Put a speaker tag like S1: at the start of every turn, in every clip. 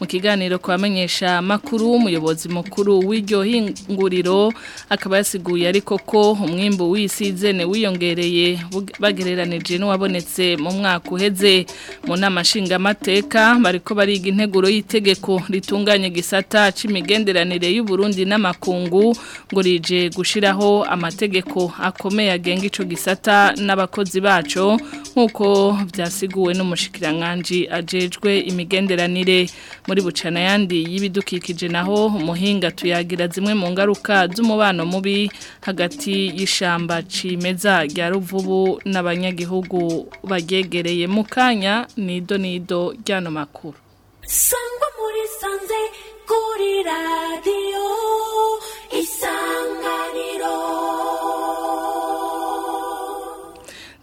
S1: mu kiganiro kubamenyesha amakuru umuyobozi mukuru w'iryo hinguriro akaba yasiguye ariko ko umwimbu w'isizene wiyongereye bagereranije n'uwabonetse mu mwaka uheze mu nama nshingamateka bariko bariga integuro y'itegeko ritunganye gisata c'imigenderanire y'u Burundi n'amakungu ngo rije gushiraho amategeko akomeye agenga ico gisata n'abakozi abakozi bacu nk'uko byasiguwe n'umushikiranganji ajejwe imigenderanire muri bucana yandi y'ibidukikije naho umuhinga tuyagira zimwe mu ngaruka z'umubano mubi hagati y'ishamba cimeza rya ruvubu n'abanyagihugu bagegereye mu kanya nido nido ry'ano makuru
S2: sangwa muri sanze kuri radiyo isanganiro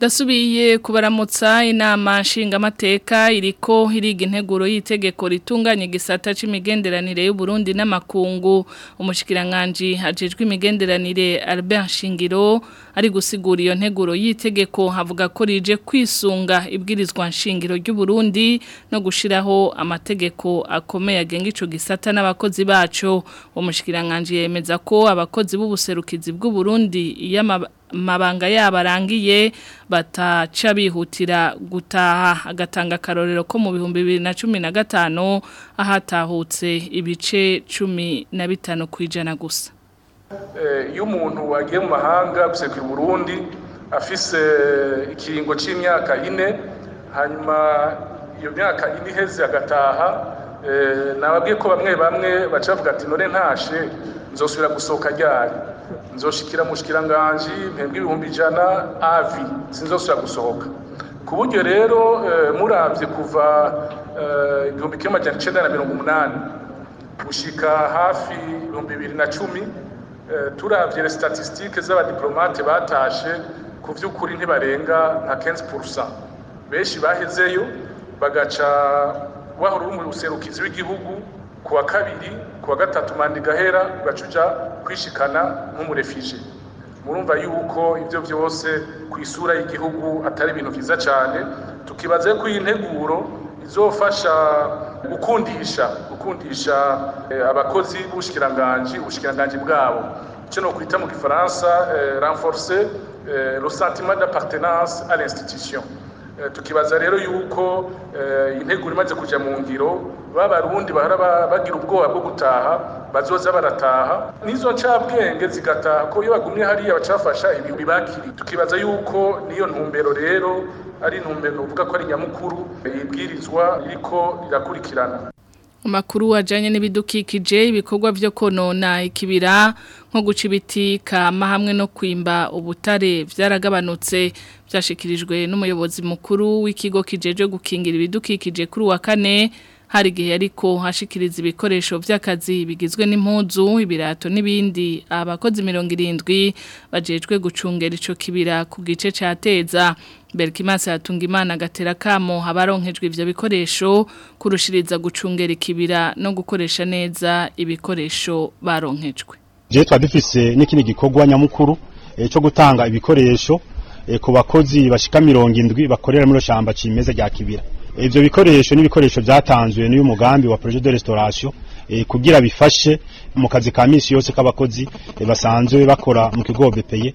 S1: dasubiye kubaramutsa inama nshingamateka iriko hiriga integuro y'itegeko ritunganya igisata c'imigenderanire y'u Burundi n'amakungu umushikiranganji hajejwe imigenderanire Albert Shingiro ari gusigura iyo nteguro y'itegeko havuga ko rije kwisunga ibwirizwa nshingiro ry'u Burundi no gushiraho amategeko akomeye agenga ico gisata n'abakozi bacu umushikiranganje yemeza ko abakozi b'ubuserukizi bw'u Burundi iyama mabanga yabarangiye bataca bihutira gutaha agatanga karorero ko mu bihumbi 2015 ahatahutse ibice 15 kujana gusa Eh,
S3: iyo umuntu wagiye mu mahanga gusekura Burundi afise eh, ikiringo cy'imyaka ine hanyuma iyo myaka ine iheze agataha eh, nababwiye ko bamwe bamwe bacavuga ati none ntashe nzosubira gusohoka ryari nzoshikira mushikiranganje mpembwe ibihumbi ijana avi sinzosubira gusohoka ku buryo rero murabye kuva igihumbi kimwe amajana icenda na mirongo umunani gushika hafi ibihumbi bibiri na cumi Eh, turabye sitatistike z'abadiplomate batashe ku by'ukuri ntibarenga nka kensi purusa benshi bahezeyo bagaca bahora userukizi w'igihugu kuwa kabiri kuwa gatatu manda igahera uja kwishikana nk'umurefije murumva yuko ibyo byose ku isura y'igihugu atari ibintu byiza cyane tukibaze ko iyi nteguro izofasha gukundisha gukundisha eh, abakozi b'ubushikiranganji ubushikiranganji bwabo icyo ni ukwita mu gifaransa eh, renforce eh, le sentiment d'appartenance à l'institution tukibaza rero yuko integuro imaze kujya mu ngiro baba barundi bahora bagira ubwoba bwo gutaha bazoza barataha n'izo ncabwenge zigataha ko iyo bagumye hariya bacafasha ibi bibakiri tukibaza yuko niyo ntumbero rero ari intumbero uvuga ko ari nyamukuru ibwirizwa iriko rirakurikirana
S1: Makuru ajanye n'ibidukikije ibikorwa byo konona ikibira nko guca ibiti kama hamwe no kwimba ubutare byaragabanutse byashikirijwe n'umuyobozi mukuru w'ikigo kijeje gukingira ibidukikije kuri wa kane hari igihe ariko hashikiriza ibikoresho by'akazi bigizwe n'impuzu ibirato n'ibindi abakozi mirongo irindwi bajejwe gucungera ico kibira ku gice ca Teza Berkimansi imana gatera kamo habaronkejwe ivyo bikoresho kurushiriza gucungera ikibira no gukoresha neza ibikoresho baronkejwe
S4: je twadufise n'ikindi gikorwa nyamukuru e, eh, cyo gutanga ibikoresho e, ku bakozi bashika mirongo indwi bakorera muri shamba cimeza rya kibira ibyo bikoresho n'ibikoresho byatanzwe n'uyu mugambi wa projet de restauration eh, kugira bifashe mu kazi ka minsi yose k'abakozi eh, basanzwe bakora mu kigo bepeye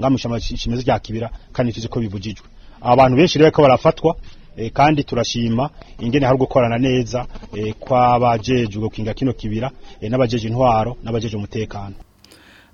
S4: ngaha mu kimeze rya kibira kandi tuzi ko bibujijwe abantu benshi rero ko barafatwa kandi turashima ingene hari gukorana neza kw'abajejwe gukinga kino kibira n'abajeje intwaro n'abajeje umutekano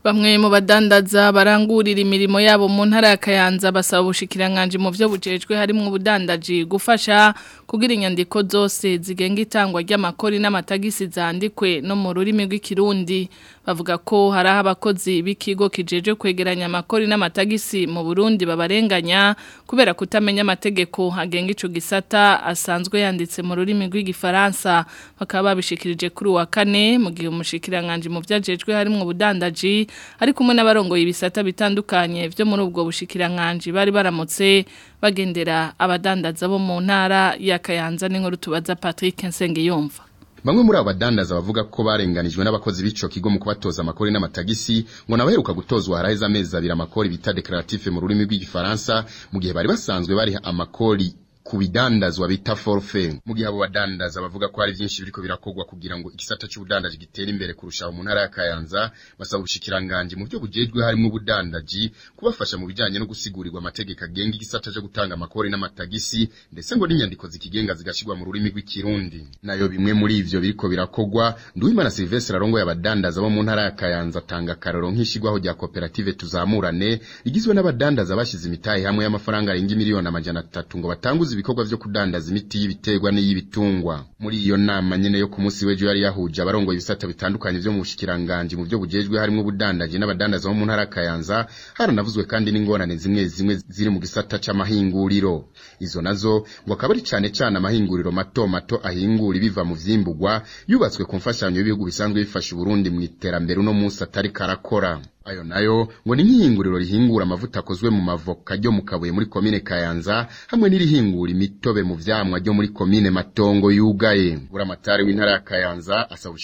S1: Bamwe mu badandaza barangurira imirimo yabo mu ntara ya Kayanza basaba ubushikiranganje mu byo bujejwe harimo ubudandaji gufasha kugira inyandiko zose zigenga itangwa ry'amakori n'amatagisi zandikwe no mu rurimi rw'ikirundi bavuga ko hari abakozi b'ikigo kijeje kwegeranya amakori n'amatagisi mu Burundi babarenganya kubera kutamenya amategeko hagenga ico gisata asanzwe yanditse mu rurimi rw'igifaransa bakaba babishikirije kuri wa kane mu gihe umushikiranganje mu byajejwe harimo ubudandaji ari kumwe n'abarongoye ibisata bitandukanye byo muri ubwo bushikirankanje bari baramutse bagendera abadandaza bo mu ntara ya Kayanza n'inkuru tubaza Patrick Nsengeyumva
S5: Bamwe muri abadandaza bavuga ko barenganijwe n'abakozi b'ico kigo mu kubatoza amakori n'amatagisi ngo nabaheruka gutozwa haraheza amezi abira amakori bita declaratif mu rurimi rw'igifaransa mu gihe bari basanzwe bari amakori kubidanda zwa bita forfait mu gihe abo badandaza bavuga ko hari byinshi biriko birakogwa kugira ngo igisata cy'ubudandaji gitere imbere kurusha mu ntara ya Kayanza basaba ubushikiranganje mu byo bujejwe harimo ubudandaji kubafasha mu bijanye no gusigurirwa amategeko agenga igisata cyo gutanga amakori n'amatagisi ndetse ngo n'inyandiko zikigenga zigashirwa mu rurimi rw'ikirundi nayo bimwe muri ivyo biriko birakogwa Nduwimana Silvestre arongo y'abadandaza bo mu ntara ya Kayanza tanga karoro nk'ishigwaho rya koperative tuzamurane rigizwe n'abadandaza bashyize imitahe hamwe y'amafaranga arenga miliyoni amajana atatu ngo batanguze ibikorwa byo kudandaza imiti y'ibiterwa n'iy'ibitungwa muri iyo nama nyine yo ku munsi w'ejo yari yahuje abarongoye ibisata bitandukanye vyo mu bushikiranganji mu vyo bujejwe harimo ubudandaji n'abadandaza bo mu ntara Kayanza haranavuzwe kandi n'ingorane zimwe zimwe ziri mu gisata c'amahinguriro izo nazo ngo akaba ari cane cane amahinguriro mato mato ahingura ibiva mu vyimburwa yubatswe ku mfashanyo y'ibihugu bisanzwe bifasha Burundi mu iterambere uno munsi atari karakora ayo nayo ngo ni nk'ihinguriro rihingura amavuta akozwe mu mavoka ryo mu kabuye muri komine kayanza hamwe n'irihingura imitobe mu vyamwa ryo muri komine matongo yugaye buramatari w'intara ya kayanza asaba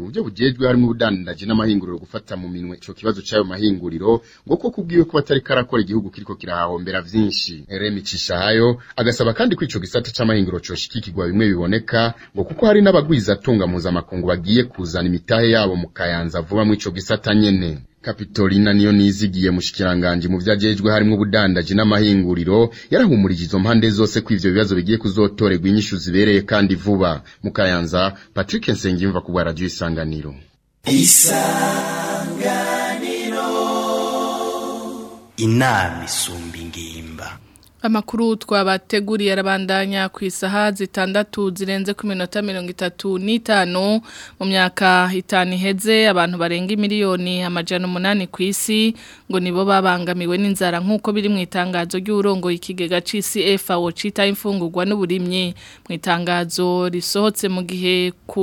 S5: mu byo bujejwe harimo ubudandaji n'amahinguriro gufata mu minwe ico kibazo c'ayo mahinguriro ngo ko kubwiwe ko batari arakora igihugu kiriko kirahahombera vyinshi remi cishahayo agasaba kandi ko ico gisata c'amahinguriro coshikikirwa bimwe biboneka ngo kuko hari n'abagwiza tunga mpuzamakungu bagiye kuzana imitahe yabo mu kayanza vuba mw'ico gisata nyene Kapitolina niyo nizigiye mushikiranganje mu vyajejwe harimo ubudandaji n'amahinguriro yarahumurije izo mpande zose ko ivyo bibazo bigiye kuzotorerwa inyishu zibereye kandi vuba mukayanza Patrick Nsengimva ku radio isanganiro isanganiro
S6: inama isumba
S1: Amakuru twabateguriye arabandanya ku isaha zitandatu zirenze ku minota mirongo itatu n'itanu mu myaka itanu iheze abantu barenga miliyoni amajana umunani ku isi ngo nibo babangamiwe n'inzara nk'uko biri mu itangazo ry'urongo ikigega c'ICF awo cita imfungurwa n'uburimyi mu itangazo risohotse mu gihe ku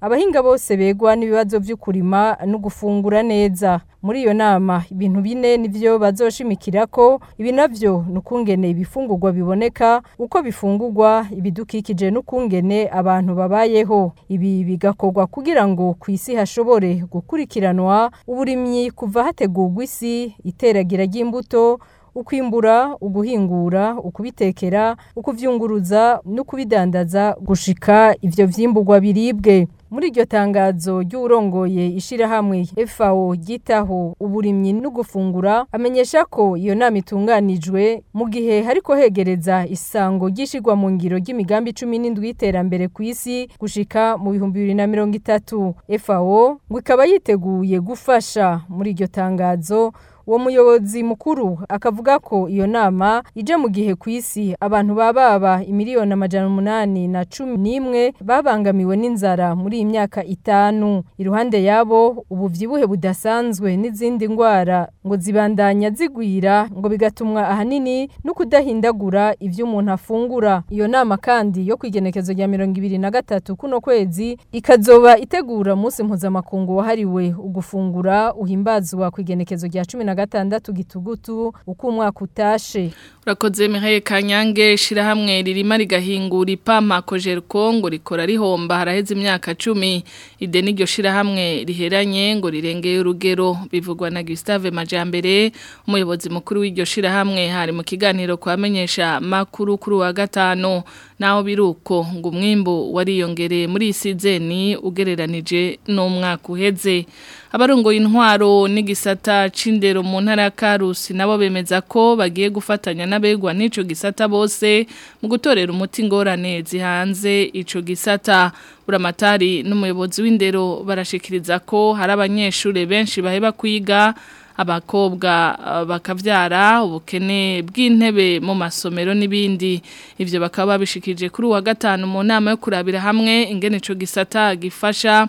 S7: abahinga bose begwa n'ibibazo by’ukurima no gufungura neza muri iyo nama ibintu bine nibyo bazoshimikira ko ibi nabyo navyo n'ukungene ibifungugwa biboneka uko bifungugwa ibidukikije n'ukungene abantu babayeho ibi bigakorwa kugira ngo ku isi hashobore gukurikiranwa uburimyi kuva hategurwa isi iteragira ry'imbuto ukwimbura uguhingura ukubitekera ukubyunguruza kubidandaza gushika ibyo vyimburwa biribwe muri iryo tangazo ry'urongoye ishirahamwe FAO ryitaho uburimyi no gufungura amenyesha ko iyo nama itunganijwe mu gihe hariko hegereza isango ryishirwa mu ngiro ry'imigambi 17 y'iterambere ku isi gushika mu bihumbi 2030 FAO ngo ikaba yiteguye gufasha muri iryo tangazo uwo muyobozi mukuru akavuga ko iyo nama ije mu gihe ku isi abantu baba baba imiliyoni amajana umunani na cumi n'imwe babangamiwe n'inzara muri iyi myaka itanu iruhande yabo ubuvyibuhe budasanzwe n'izindi ndwara ngo zibandanya zigwira ngo bigatumwa ahanini no kudahindagura ivyo umuntu afungura iyo nama kandi yo kwigenekezo rya mirongo ibiri na gatatu kuno kwezi ikazoba itegura umunsi mpuzamakungu wahariwe ugufungura uhimbazwa igenekezo rya cumi na na gatandatu gitugutu uko umwaka utashe
S1: urakoze miheye kanyange shirahamwe ririma rigahingura ipampa kojerko ngo rikora rihomba haraheze imyaka 10 ide n'iryo shirahamwe riheranye ngo rirengeye urugero bivugwa na Gustave Majambere umuyobozi mukuru w'iryo shirahamwe hari mu kiganiro kwamenyesha makuru kuri wa gatano naho biruko ngo umwimbo wariyongereye muri iyi sizeni ugereranije n'umwaka uheze abarongoye intwaro n'igisata c'indero mu ntara ya Karusi nabo bemeza ko bagiye gufatanya n'abegwa n'ico gisata bose mu gutorera umuti ingorane zihanze ico gisata buramatari n'umuyobozi w'indero barashikiriza ko hari abanyeshure benshi baheba kwiga abakobwa uh, bakabyara ubukene bw'intebe mu masomero n'ibindi ibyo bakaba babishikije kuri uwa gatanu mu nama yo kurabira hamwe ingene ico gisata gifasha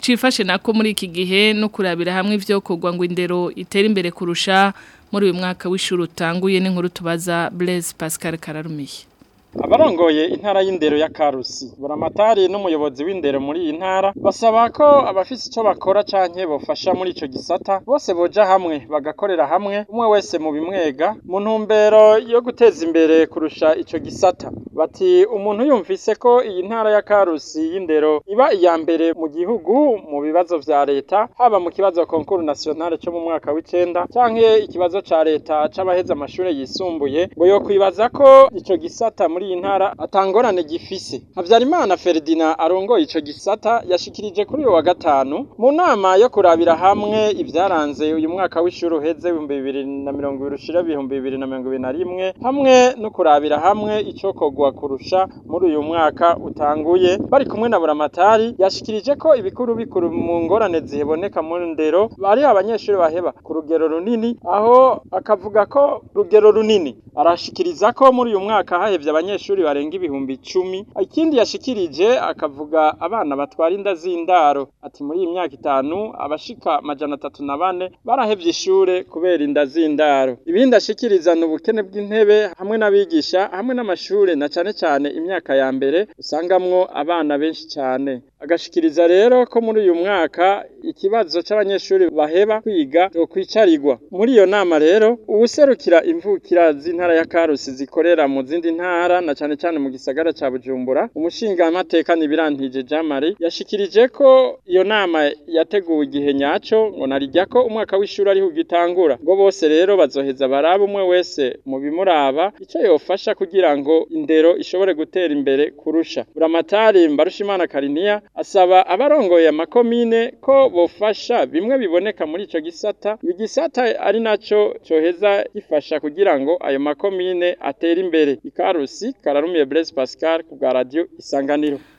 S1: cifashe nako muri iki gihe no kurabira hamwe ibyo kugwa ngo indero itere imbere kurusha muri uyu mwaka w'ishuri utanguye n'inkuru tubaza Blaise Pascal Kararumiye
S8: abarongoye intara y'indero ya karusi buramatari n'umuyobozi w'indero muri iyi ntara basaba ko abafise icyo bakora canke bofasha muri icyo gisata bose boja hamwe bagakorera hamwe umwe wese mu bimwega mu ntumbero yo guteza imbere kurusha icyo gisata bati umuntu yumvise ko iyi ntara ya karusi y'indero iba iya mbere mu gihugu mu bibazo vya leta haba mu kibazo konkuru nationale cyo mu mwaka w'icenda canke ikibazo cya leta c'abaheze amashuri yisumbuye ngo yokwibaza ko icyo gisata muri muri iyi ntara atangorane gifise habyarimana feridina arongoye ico gisata yashikirije kuri uyu wa gatanu mu nama yo kurabira hamwe ibyaranze uyu mwaka w'ishuri uheze ibihumbi bibiri na mirongo ibiri ushira ibihumbi bibiri na mirongo ibiri na rimwe hamwe no kurabira hamwe icokorwa kurusha muri uyu mwaka utanguye bari kumwe na buramatari yashikirije ko ibikuru bikuru mu ngorane ziboneka mu ndero bari abanyeshuri baheba ku rugero runini aho akavuga ko rugero runini arashikiriza ko muri uyu mwaka hahevye abanyeshuri abanyeshuri barenga ibihumbi icumi ikindi yashikirije akavuga abana batwara inda z'indaro ati muri iyi myaka itanu abashika amajana atatu na bane barahevye ishure kubera inda z'indaro ibindi ashikiriza ni ubukene bw'intebe hamwe n'abigisha hamwe n'amashure na cane cane imyaka ya mbere usangamwo abana benshi cane agashikiriza rero ko muri uyu mwaka ikibazo c'abanyeshuri baheba kwiga kwicarirwa muri iyo nama rero uwuserukira imvukira z'intara ya Karusi zikorera mu zindi ntara na cyane cyane mu gisagara cya Bujumbura umushingamateka Nibirantije Jean Marie yashikirije ko iyo nama yateguwe igihe nyaco ngo narijya ko umwaka w'ishuri ari ugitangura ngo bose rero bazoheza baraba umwe wese mu bimuraba icyo yofasha kugira ngo indero ishobore gutera imbere kurusha buramatari Mbarushimana Kariniya asaba abarongoye amakomine ko bofasha bimwe biboneka muri icyo gisata igisata ari naco coheza gifasha kugira ngo ayo makomine atere imbere ikarusi kararumiye Blaise Pascal ku bwa isanganiro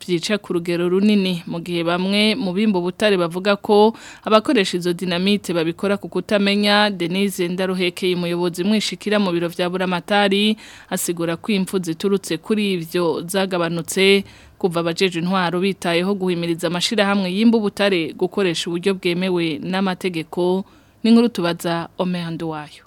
S1: byica ku rugero runini mu gihe bamwe mu bimbo butare bavuga ko abakoresha izo dinamite babikora ku kutamenya Denise Ndaruhekeye umuyobozi mwishikira mu biro bya buramatari asigura ko impfu ziturutse kuri ibyo zagabanutse kuva abajeje intwaro bitayeho guhimiriza amashirahamwe butare gukoresha uburyo bwemewe n'amategeko n'inkuru tubaza Omehandu wayo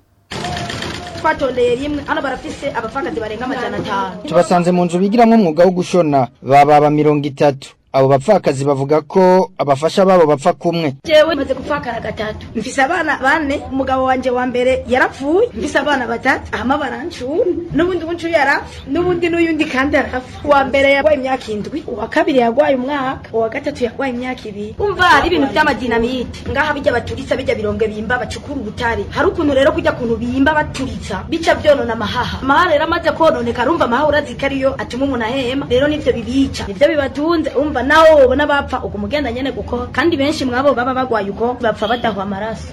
S9: twatondeye rimwe hano barafise abafakati barenga amajana atanu
S10: tubasanze mu nzu bigiramo umwuga wo gushona bababa mirongo itatu abo bapfakazi bavuga ko abafasha babo bapfa kumwe
S9: jewe maze gupfakara gatatu mfise abana bane umugabo wanjye wa mbere yarapfuye mfise abana batatu ahama barancura n'ubundi buncu yarapfa n'ubundi n'uyundi kandi arapfa uwa mbere yarwaye imyaka indwi uwa kabiri yarwaye umwaka uwa gatatu yarwaye imyaka ibiri umva ari ibintu by'amadinamite ngaha bijya baturitsa bijya birombwe bimba bacukura ubutare hari ukuntu rero kujya kuntu bimba baturitsa bica byonona amahaha amahaha rero amaze kononeka arumva amahaha urazikariyo atuma umuntu ahema rero nivyo bibica nivyo bibatunze umva nawe ubona bapfa uko umugenda nyene kuko kandi benshi mwabo baba bagwaye uko bapfa badahwa amaraso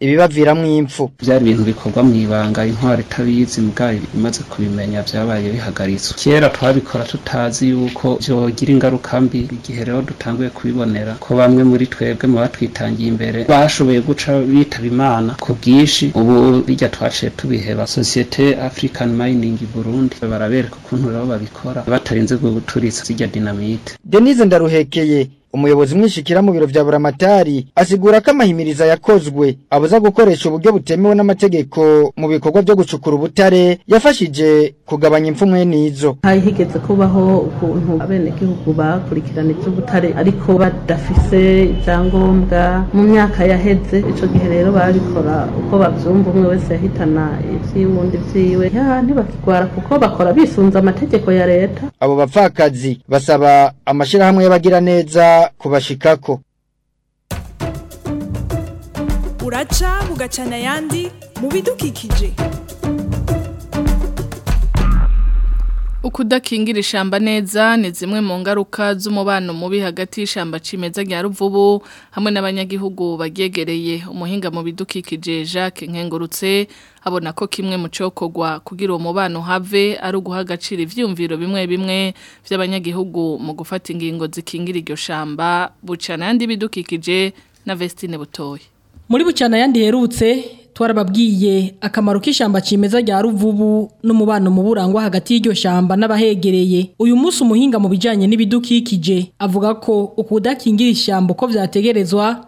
S10: ibibaviramo impfu
S11: byari ibintu bikorwa mu ibanga intwari itabizi mbwa imaze kubimenya byabaye bihagaritswe kera twari tubikora tutazi yuko byogira ingaruka mbi igihe rero dutanguye kubibonera ko bamwe muri twebwe mu batwitangiye imbere bashoboye guca bitaba imana ku bwinshi ubu bijya twaciye tubiheba sosiyete african mining burundi barabereka ukuntu rero babikora batarinze guturitsa zijya dinamite
S10: denise ndaruhekeye umuyobozi umwishyikira mu biro bya buramatari asigura ko amahimiriza yakozwe abuza gukoresha uburyo butemewe n'amategeko mu bikorwa byo gucukura ubutare yafashije kugabanya imfumwe n'izo
S12: hari kubaho ukuntu abenegihugu bakurikirana iby'ubutare ariko badafise ibyangombwa mu myaka yaheze icyo gihe rero babikora uko babyumva umwe wese yahitana iby'iwundi byiwe ntibakigwara kuko bakora bisunze amategeko ya leta
S10: abo bapfakazi basaba amashyirahamwe y'abagiraneza kubashikako
S13: uraca mugacana yandi, mubidukikije
S1: ukudakingira ishyamba neza ni zimwe mu ngaruka z'umubano mubi hagati y'ishyamba cimeza rya ruvubu hamwe n'abanyagihugu baryegereye umuhinga mu bidukikije Jacques Nkengurutse abona ko kimwe mu cokogwa kugira uwo mubano have ari uguha agaciro ivyumviro bimwe bimwe by'abanyagihugu mu gufata ingingo zikingira iryo shamba bucana yandi bidukikije na Vestine Butoyi
S14: muri bucana yandi herutse twarababwiye akamaro k'ishyamba kimeza rya ruvubu n'umubano muburangwa hagati y'iryo shyamba n'abahegereye uyu munsi umuhinga mu bijyanye n'ibidukikije avuga ko ukudakingira ishyamba uko
S15: byategerezwa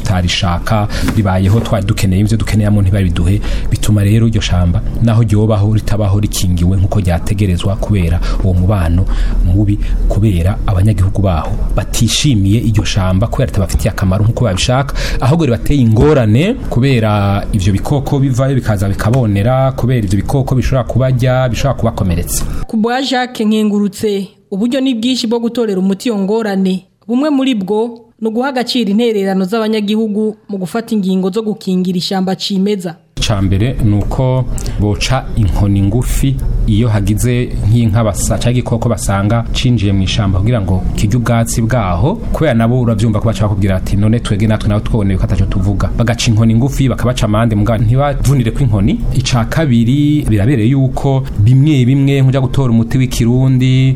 S15: tutarishaka ribayeho twari dukeneye ibyo dukeneye ntibabiduhe bituma rero iryo shamba naho ryobaho ritabaho rikingiwe nk'uko ryategerezwa kubera uwo mubano mubi kubera abanyagihugu baho batishimiye iryo shamba kubera ritabafitiye akamaro nk'uko babishaka ahubwo ribateye ingorane kubera ibyo bikoko bivayo bikaza bikabonera kubera ibyo bikoko bishobora kubajya bishobora kubakomeretsa
S14: kubwa jacques nkingurutse uburyo ni bwinshi bwo gutorera umuti iyo ngorane bumwe muri bwo ni uguha agaciro intererano z'abanyagihugu mu gufata ingingo zo gukingira ishyamba cimeza
S15: icya mbere ni boca inkoni ngufi iyo hagize nk'inka cyangwa igikoko basanga cinjiye mu ishyamba kugira ngo kijye ubwatsi bwaho kubera nabo urabyumva ko bashaka ati none twebwe natwe nawe twone ko atacyo tuvuga bagaca inkoni ngufi bakabaca amande muga ntibavunire ku inkoni icya kabiri birabereye yuko bimwe bimwe nk'ujya gutora umuti w'ikirundi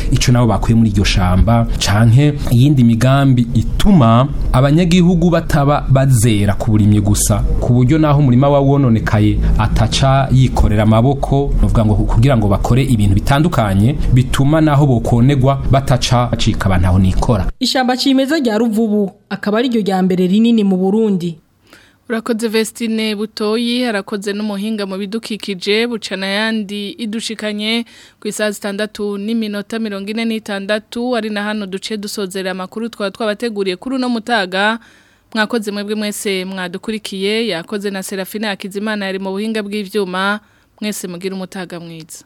S15: icyo nabo bakuye muri iryo shamba canke iyindi migambi ituma abanyagihugu bataba bazera ku burimyi gusa ku buryo naho umurima wawononekaye ataca yikorera amaboko ni ukuvuga ngo kugira ngo bakore ibintu bitandukanye bituma naho bokonegwa bataca bacika bantaho nikora
S14: ishyamba kimeza rya ruvubu akaba ari ryo rya mbere rinini mu Burundi
S1: urakoze vestine butoyi arakoze n'umuhinga mu bidukikije bucana yandi idushikanye ku isaha zitandatu n'iminota mirongo ine n'itandatu ari na hano duce dusozera amakuru twaba twabateguriye kuri uno mutaga mwakoze mwebwe mwese mwadukurikiye yakoze na serafine hakizimana yari mu buhinga bw'ibyuma mwese mugire umutaga mwiza